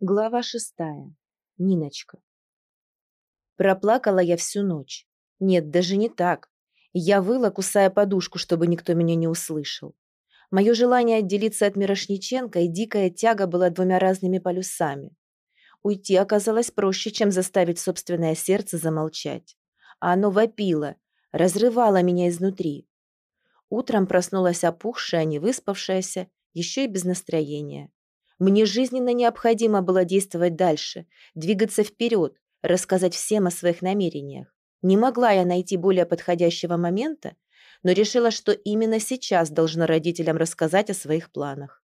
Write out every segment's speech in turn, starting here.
Глава шестая. Ниночка. Проплакала я всю ночь. Нет, даже не так. Я выла, кусая подушку, чтобы никто меня не услышал. Мое желание отделиться от Мирошниченко и дикая тяга была двумя разными полюсами. Уйти оказалось проще, чем заставить собственное сердце замолчать. А оно вопило, разрывало меня изнутри. Утром проснулась опухшая, невыспавшаяся, еще и без настроения. Мне жизненно необходимо было действовать дальше, двигаться вперед, рассказать всем о своих намерениях. Не могла я найти более подходящего момента, но решила, что именно сейчас должна родителям рассказать о своих планах.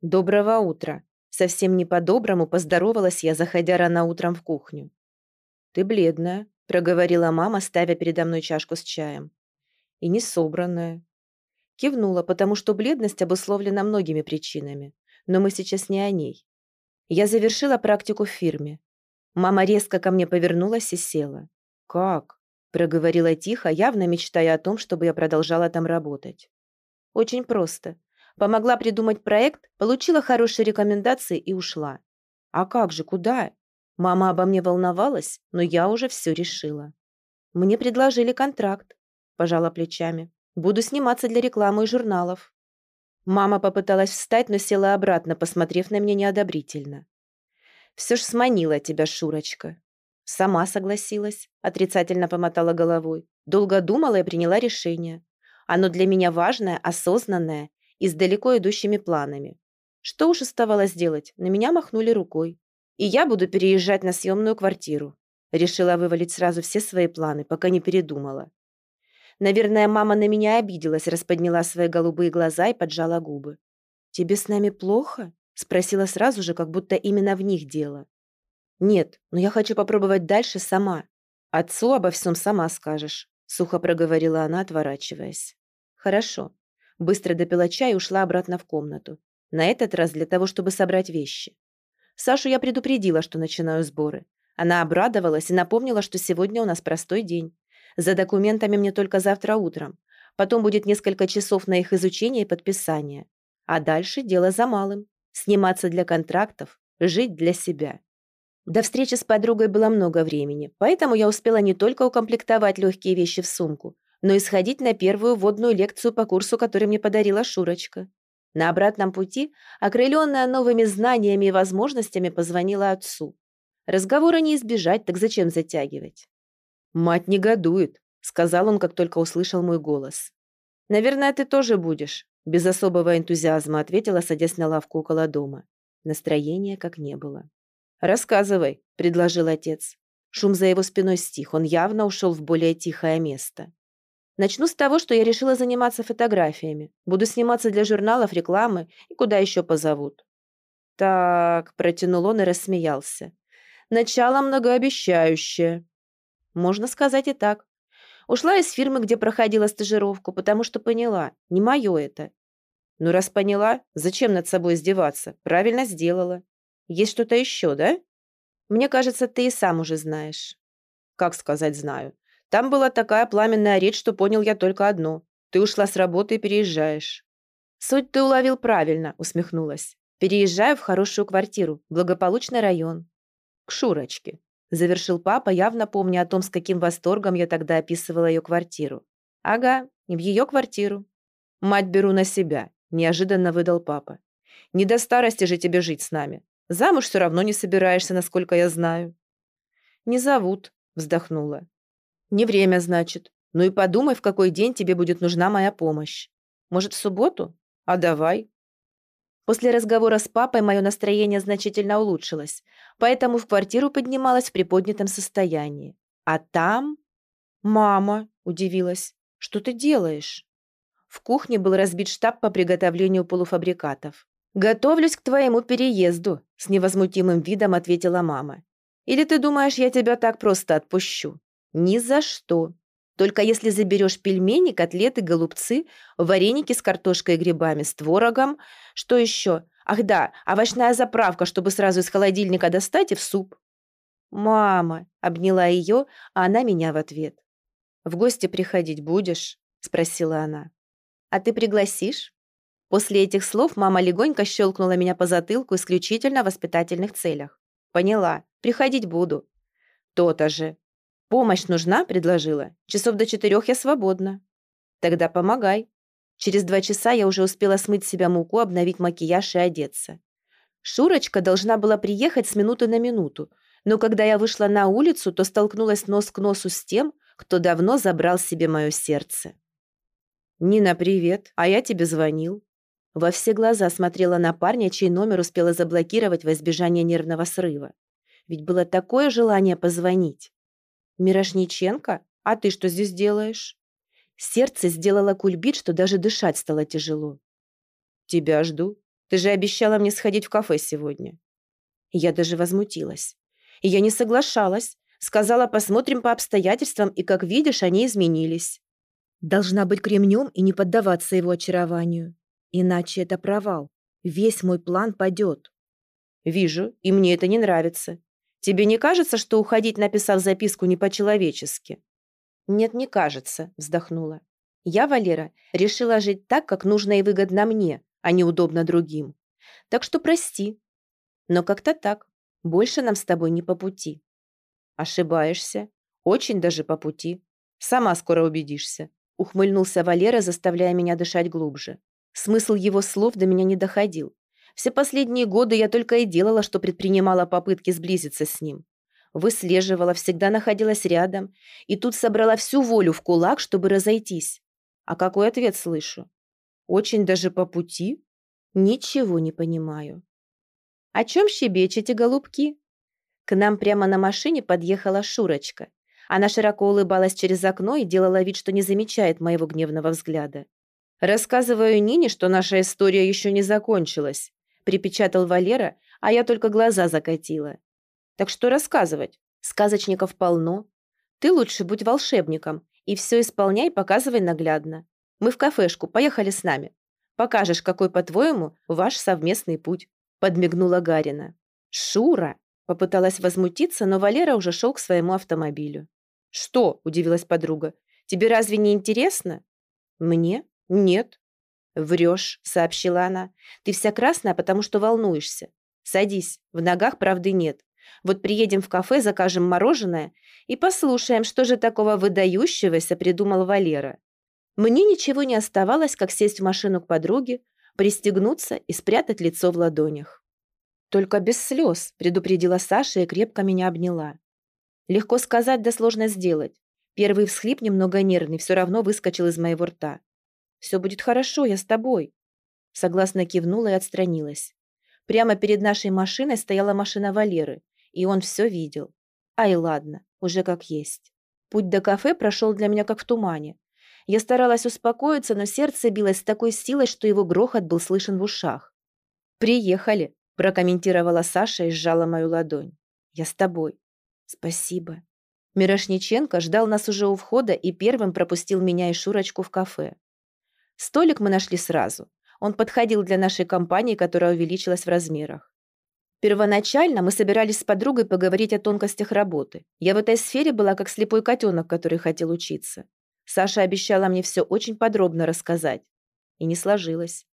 «Доброго утра!» Совсем не по-доброму поздоровалась я, заходя рано утром в кухню. «Ты бледная», — проговорила мама, ставя передо мной чашку с чаем. «И не собранная». Кивнула, потому что бледность обусловлена многими причинами но мы сейчас не о ней. Я завершила практику в фирме. Мама резко ко мне повернулась и села. «Как?» – проговорила тихо, явно мечтая о том, чтобы я продолжала там работать. «Очень просто. Помогла придумать проект, получила хорошие рекомендации и ушла. А как же, куда? Мама обо мне волновалась, но я уже все решила. Мне предложили контракт, пожала плечами. Буду сниматься для рекламы и журналов. Мама попыталась встать, но села обратно, посмотрев на меня неодобрительно. «Все ж сманила тебя, Шурочка». Сама согласилась, отрицательно помотала головой. Долго думала и приняла решение. Оно для меня важное, осознанное и с далеко идущими планами. Что уж оставалось делать, на меня махнули рукой. И я буду переезжать на съемную квартиру. Решила вывалить сразу все свои планы, пока не передумала. Наверное, мама на меня обиделась, расподняла свои голубые глаза и поджала губы. «Тебе с нами плохо?» – спросила сразу же, как будто именно в них дело. «Нет, но я хочу попробовать дальше сама. Отцу обо всем сама скажешь», – сухо проговорила она, отворачиваясь. «Хорошо». Быстро допила чай и ушла обратно в комнату. На этот раз для того, чтобы собрать вещи. Сашу я предупредила, что начинаю сборы. Она обрадовалась и напомнила, что сегодня у нас простой день. За документами мне только завтра утром. Потом будет несколько часов на их изучение и подписание. А дальше дело за малым. Сниматься для контрактов, жить для себя. До встречи с подругой было много времени, поэтому я успела не только укомплектовать легкие вещи в сумку, но и сходить на первую водную лекцию по курсу, который мне подарила Шурочка. На обратном пути, окрыленная новыми знаниями и возможностями, позвонила отцу. Разговора не избежать, так зачем затягивать? «Мать негодует», — сказал он, как только услышал мой голос. «Наверное, ты тоже будешь», — без особого энтузиазма ответила, садясь на лавку около дома. Настроения как не было. «Рассказывай», — предложил отец. Шум за его спиной стих, он явно ушел в более тихое место. Начну с того, что я решила заниматься фотографиями. Буду сниматься для журналов, рекламы и куда еще позовут. Так, протянул он и рассмеялся. Начало многообещающее. Можно сказать и так. Ушла из фирмы, где проходила стажировку, потому что поняла, не мое это. Ну, раз поняла, зачем над собой издеваться? Правильно сделала. Есть что-то еще, да? Мне кажется, ты и сам уже знаешь. Как сказать знаю? Там была такая пламенная речь, что понял я только одно. Ты ушла с работы и переезжаешь. Суть ты уловил правильно, усмехнулась. Переезжаю в хорошую квартиру, благополучный район. К Шурочке завершил папа, явно помня о том, с каким восторгом я тогда описывала ее квартиру. «Ага, в ее квартиру». «Мать беру на себя», – неожиданно выдал папа. «Не до старости же тебе жить с нами. Замуж все равно не собираешься, насколько я знаю». «Не зовут», – вздохнула. «Не время, значит. Ну и подумай, в какой день тебе будет нужна моя помощь. Может, в субботу? А давай, После разговора с папой мое настроение значительно улучшилось, поэтому в квартиру поднималась в приподнятом состоянии. А там... «Мама», — удивилась, — «что ты делаешь?» В кухне был разбит штаб по приготовлению полуфабрикатов. «Готовлюсь к твоему переезду», — с невозмутимым видом ответила мама. «Или ты думаешь, я тебя так просто отпущу?» «Ни за что. Только если заберешь пельмени, котлеты, голубцы, вареники с картошкой и грибами, с творогом. Что еще? Ах да, овощная заправка, чтобы сразу из холодильника достать и в суп. «Мама!» – обняла ее, а она меня в ответ. «В гости приходить будешь?» – спросила она. «А ты пригласишь?» После этих слов мама легонько щелкнула меня по затылку исключительно в воспитательных целях. «Поняла. Приходить буду». «То-то же. Помощь нужна?» – предложила. «Часов до четырех я свободна». «Тогда помогай». Через два часа я уже успела смыть себя муку, обновить макияж и одеться. Шурочка должна была приехать с минуты на минуту, но когда я вышла на улицу, то столкнулась нос к носу с тем, кто давно забрал себе мое сердце. «Нина, привет, а я тебе звонил». Во все глаза смотрела на парня, чей номер успела заблокировать во избежание нервного срыва. Ведь было такое желание позвонить. «Мирошниченко, а ты что здесь делаешь?» Сердце сделало кульбит, что даже дышать стало тяжело. «Тебя жду. Ты же обещала мне сходить в кафе сегодня». Я даже возмутилась. Я не соглашалась. Сказала, посмотрим по обстоятельствам, и, как видишь, они изменились. Должна быть кремнем и не поддаваться его очарованию. Иначе это провал. Весь мой план падет. Вижу, и мне это не нравится. Тебе не кажется, что уходить, написав записку, не по-человечески? Нет, не кажется, вздохнула. Я, Валера, решила жить так, как нужно и выгодно мне, а не удобно другим. Так что прости. Но как-то так. Больше нам с тобой не по пути. Ошибаешься. Очень даже по пути. Сама скоро убедишься. Ухмыльнулся Валера, заставляя меня дышать глубже. Смысл его слов до меня не доходил. Все последние годы я только и делала, что предпринимала попытки сблизиться с ним. Выслеживала, всегда находилась рядом, и тут собрала всю волю в кулак, чтобы разойтись. А какой ответ слышу? Очень даже по пути? Ничего не понимаю. О чем щебечете, голубки? К нам прямо на машине подъехала Шурочка. Она широко улыбалась через окно и делала вид, что не замечает моего гневного взгляда. «Рассказываю Нине, что наша история еще не закончилась», припечатал Валера, а я только глаза закатила. «Так что рассказывать? Сказочников полно. Ты лучше будь волшебником и все исполняй, показывай наглядно. Мы в кафешку, поехали с нами. Покажешь, какой, по-твоему, ваш совместный путь», подмигнула Гарина. «Шура!» Попыталась возмутиться, но Валера уже шел к своему автомобилю. «Что?» – удивилась подруга. «Тебе разве не интересно?» «Мне? Нет». «Врешь», – сообщила она. «Ты вся красная, потому что волнуешься. Садись, в ногах правды нет. Вот приедем в кафе, закажем мороженое и послушаем, что же такого выдающегося придумал Валера». Мне ничего не оставалось, как сесть в машину к подруге, пристегнуться и спрятать лицо в ладонях. «Только без слез», – предупредила Саша и крепко меня обняла. Легко сказать, да сложно сделать. Первый всхлип, немного нервный, все равно выскочил из моего рта. «Все будет хорошо, я с тобой». Согласно кивнула и отстранилась. Прямо перед нашей машиной стояла машина Валеры, и он все видел. Ай, ладно, уже как есть. Путь до кафе прошел для меня как в тумане. Я старалась успокоиться, но сердце билось с такой силой, что его грохот был слышен в ушах. «Приехали», прокомментировала Саша и сжала мою ладонь. «Я с тобой». «Спасибо». Мирошниченко ждал нас уже у входа и первым пропустил меня и Шурочку в кафе. Столик мы нашли сразу. Он подходил для нашей компании, которая увеличилась в размерах. Первоначально мы собирались с подругой поговорить о тонкостях работы. Я в этой сфере была как слепой котенок, который хотел учиться. Саша обещала мне все очень подробно рассказать. И не сложилось.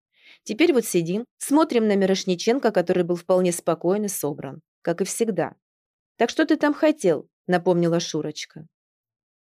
Теперь вот сидим, смотрим на Мирошниченко, который был вполне спокоен и собран, как и всегда. «Так что ты там хотел?» – напомнила Шурочка.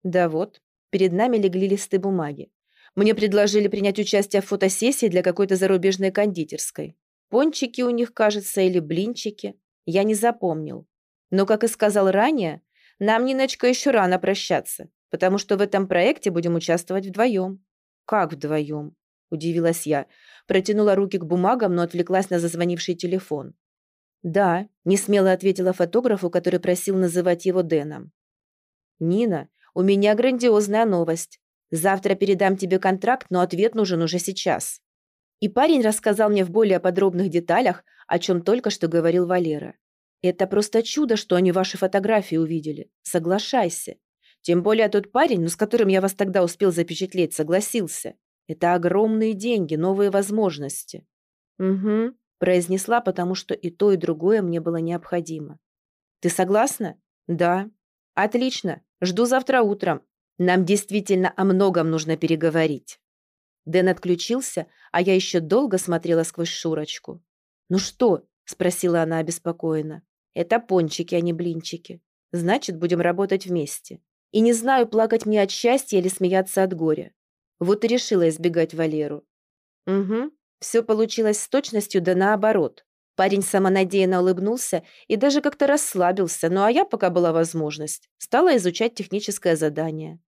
«Да вот, перед нами легли листы бумаги. Мне предложили принять участие в фотосессии для какой-то зарубежной кондитерской. Пончики у них, кажется, или блинчики. Я не запомнил. Но, как и сказал ранее, нам, Ниночка, еще рано прощаться, потому что в этом проекте будем участвовать вдвоем». «Как вдвоем?» – удивилась я. Протянула руки к бумагам, но отвлеклась на зазвонивший телефон. «Да», – несмело ответила фотографу, который просил называть его Дэном. «Нина, у меня грандиозная новость. Завтра передам тебе контракт, но ответ нужен уже сейчас». И парень рассказал мне в более подробных деталях, о чем только что говорил Валера. «Это просто чудо, что они ваши фотографии увидели. Соглашайся. Тем более тот парень, ну, с которым я вас тогда успел запечатлеть, согласился. Это огромные деньги, новые возможности. Угу, произнесла, потому что и то, и другое мне было необходимо. Ты согласна? Да. Отлично. Жду завтра утром. Нам действительно о многом нужно переговорить. Дэн отключился, а я еще долго смотрела сквозь Шурочку. «Ну что?» – спросила она обеспокоенно. «Это пончики, а не блинчики. Значит, будем работать вместе. И не знаю, плакать мне от счастья или смеяться от горя. Вот и решила избегать Валеру. Угу, все получилось с точностью да наоборот. Парень самонадеянно улыбнулся и даже как-то расслабился, ну а я, пока была возможность, стала изучать техническое задание.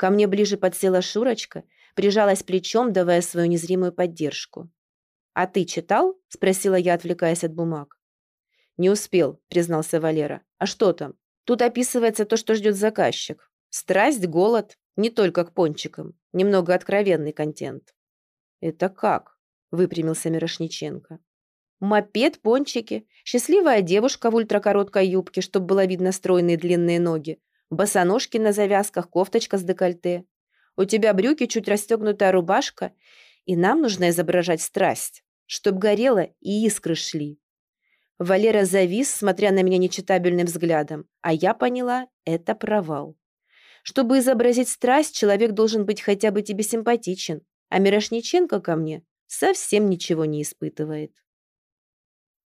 Ко мне ближе подсела Шурочка, прижалась плечом, давая свою незримую поддержку. «А ты читал?» – спросила я, отвлекаясь от бумаг. «Не успел», – признался Валера. «А что там?» «Тут описывается то, что ждет заказчик. Страсть, голод, не только к пончикам. Немного откровенный контент». «Это как?» – выпрямился Мирошниченко. «Мопед, пончики, счастливая девушка в ультракороткой юбке, чтобы было видно стройные длинные ноги, босоножки на завязках, кофточка с декольте. У тебя брюки, чуть расстегнутая рубашка, и нам нужно изображать страсть, чтоб горело и искры шли». Валера завис, смотря на меня нечитабельным взглядом, а я поняла – это провал. Чтобы изобразить страсть, человек должен быть хотя бы тебе симпатичен, а Мирошниченко ко мне совсем ничего не испытывает.